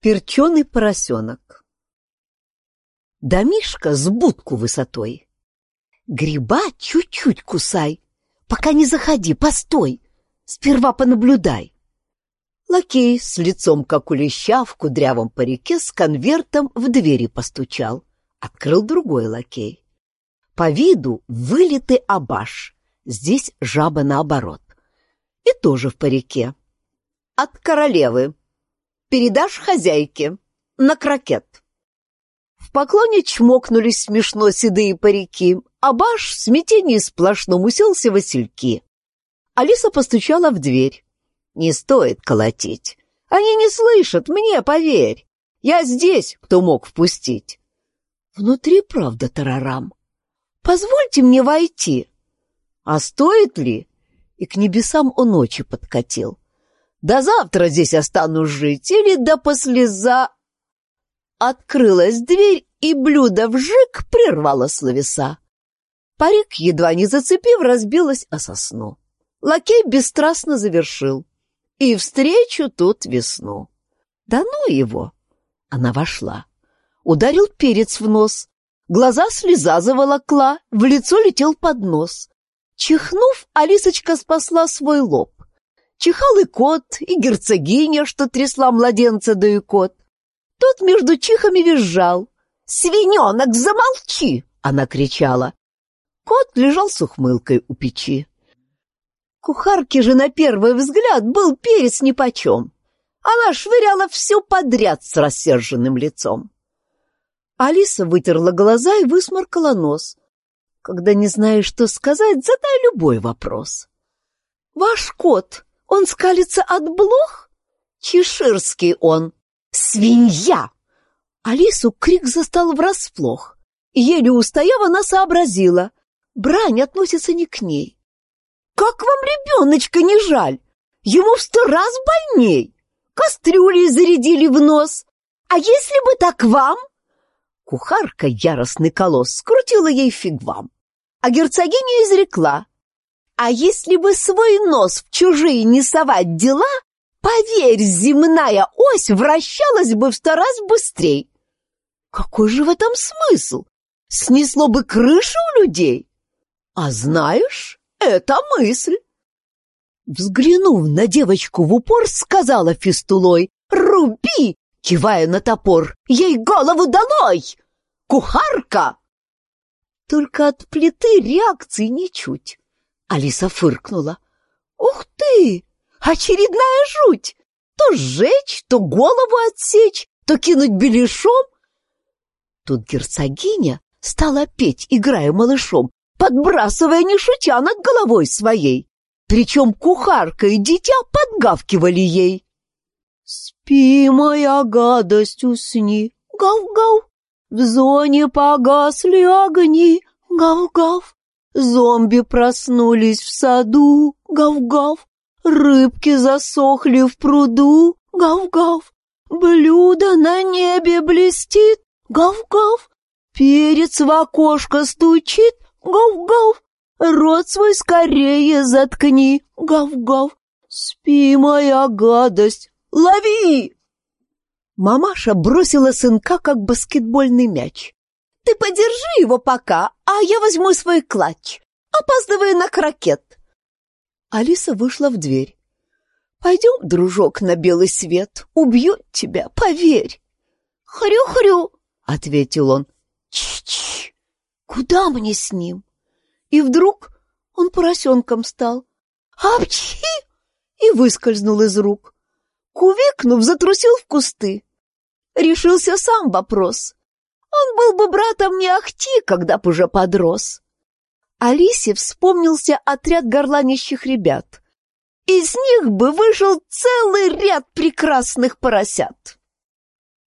Перченый поросенок. Домишка с будку высотой. Гриба чуть-чуть кусай, пока не заходи, постой, сперва понаблюдай. Лакей с лицом, как у леща, в кудрявом парике с конвертом в двери постучал. Открыл другой лакей. По виду вылитый абаш, здесь жаба наоборот. И тоже в парике. От королевы, передашь хозяйке. На крокет. В поклоне чмокнулись смешно седые парики, а баш в смятении сплошном уселся васильки. Алиса постучала в дверь. «Не стоит колотить. Они не слышат, мне поверь. Я здесь, кто мог впустить». Внутри правда тарарам. «Позвольте мне войти». «А стоит ли?» И к небесам он ночи подкатил. До завтра здесь останусь жить или до послеза...» Открылась дверь, и блюдо вжик прервало словеса. Парик, едва не зацепив, разбилась о сосну. Лакей бесстрастно завершил. И встречу тут весну. Да ну его! Она вошла. Ударил перец в нос. Глаза слеза заволокла, в лицо летел под нос. Чихнув, Алисочка спасла свой лоб. Чихал и кот, и герцогиня, что трясла младенца да и кот. Тот между чихами визжал. «Свиненок, замолчи!» — она кричала. Кот лежал с ухмылкой у печи. Кухарке же на первый взгляд был перец нипочем. Она швыряла все подряд с рассерженным лицом. Алиса вытерла глаза и высморкала нос. Когда не знаешь, что сказать, задай любой вопрос. «Ваш кот он скалится от блох? Чеширский он. Свинья! Алису крик застал врасплох. Еле устояв, она сообразила. Брань относится не к ней. «Как вам ребеночка не жаль? Ему в сто раз больней. Кастрюли зарядили в нос. А если бы так вам?» Кухарка, яростный колосс, скрутила ей фиг вам. А герцогиня изрекла. А если бы свой нос в чужие не совать дела, поверь, земная ось вращалась бы в сто раз быстрей. Какой же в этом смысл? Снесло бы крышу у людей? А знаешь, это мысль. Взглянув на девочку в упор, сказала фистулой «Руби!» кивая на топор. «Ей голову долой! Кухарка!» Только от плиты реакции ничуть. Алиса фыркнула. «Ух ты! Очередная жуть! То сжечь, то голову отсечь, то кинуть беляшом!» Тут герцогиня стала петь, играя малышом, подбрасывая не шутя над головой своей. Причем кухарка и дитя подгавкивали ей. «Спи, моя гадость, усни, гав-гав, в зоне погасли огни, гав-гав, Зомби проснулись в саду, гав-гав. Рыбки засохли в пруду, гав-гав. Блюдо на небе блестит, гав-гав. Перец в окошко стучит, гав-гав. Рот свой скорее заткни, гав-гав. Спи, моя гадость, лови! Мамаша бросила сынка, как баскетбольный мяч. Ты подержи его пока, а я возьму свой клатч. Опаздываю на крокет. Алиса вышла в дверь. Пойдем, дружок, на белый свет. Убьет тебя, поверь. Хрю-хрю, ответил он. Ч-ч, куда мне с ним? И вдруг он поросенком стал. Апчхи! И выскользнул из рук. Кувикнув, затрусил в кусты. Решился сам вопрос. Он был бы братом не ахти, когда б уже подрос. Алисе вспомнился отряд горланищих ребят. Из них бы вышел целый ряд прекрасных поросят.